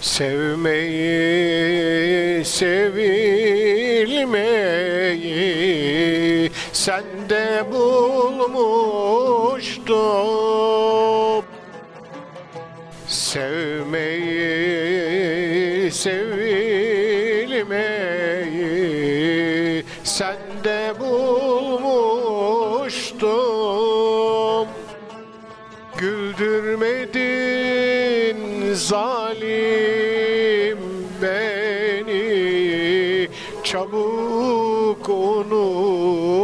Sevmeyi, sevilmeyi sende bulmuştum. Sevmeyi, sevilmeyi sende bulmuştum. Zalim beni Çabuk unuttun.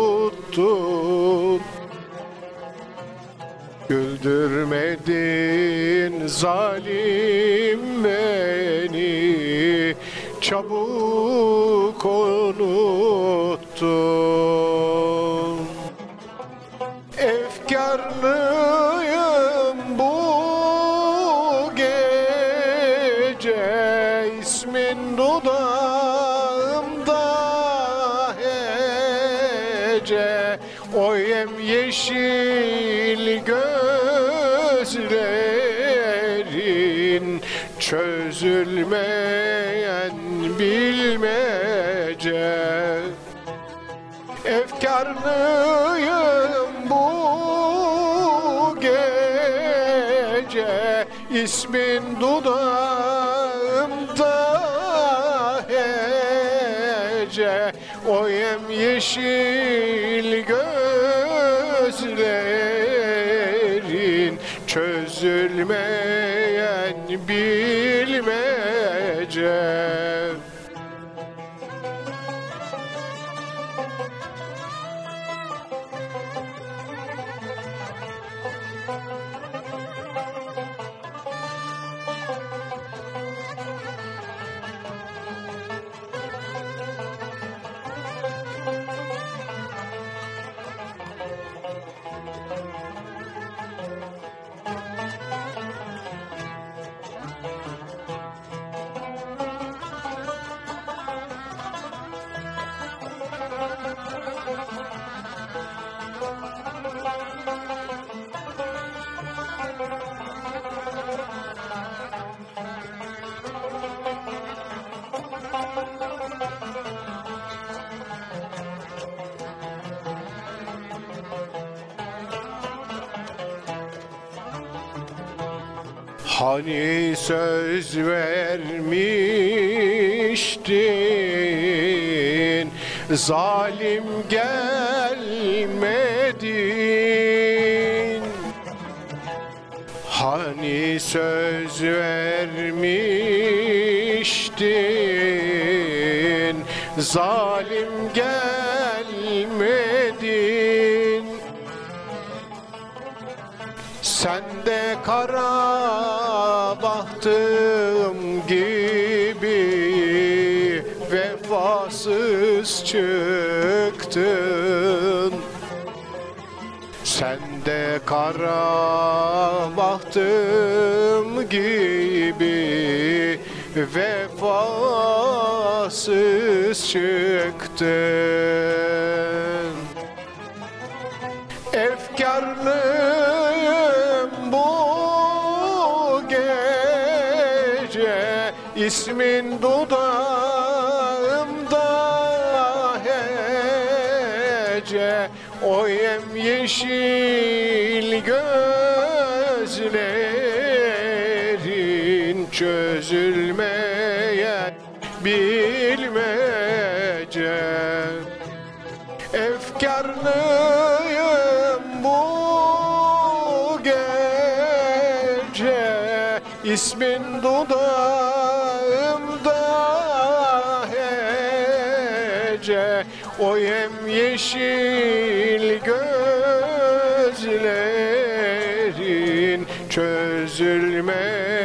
Güldürmedin zalim beni Çabuk unuttun ismin dudağımda hece. O yem yeşil gözlerin çözülmeyen bilmece. Efkarlıyım bu gece. İsmin dudağımda hece O yem yeşil gözlerin çözülmeyen bilmece Hani söz vermiştin Zalim gelmedin. Hani söz vermiştin Zalim gelmedin. Sen de kara bahtım gibi vefasız çıktın. Sen de kara bahtım gibi vefasız çıktın. Efkarlıyım gece ismin dudağımda. Hece O yem yeşil gözlerin çözülmeyen bilmece. Efkarlıyım ismin dudağımda hece O yem yeşil gözlerin çözülmeyen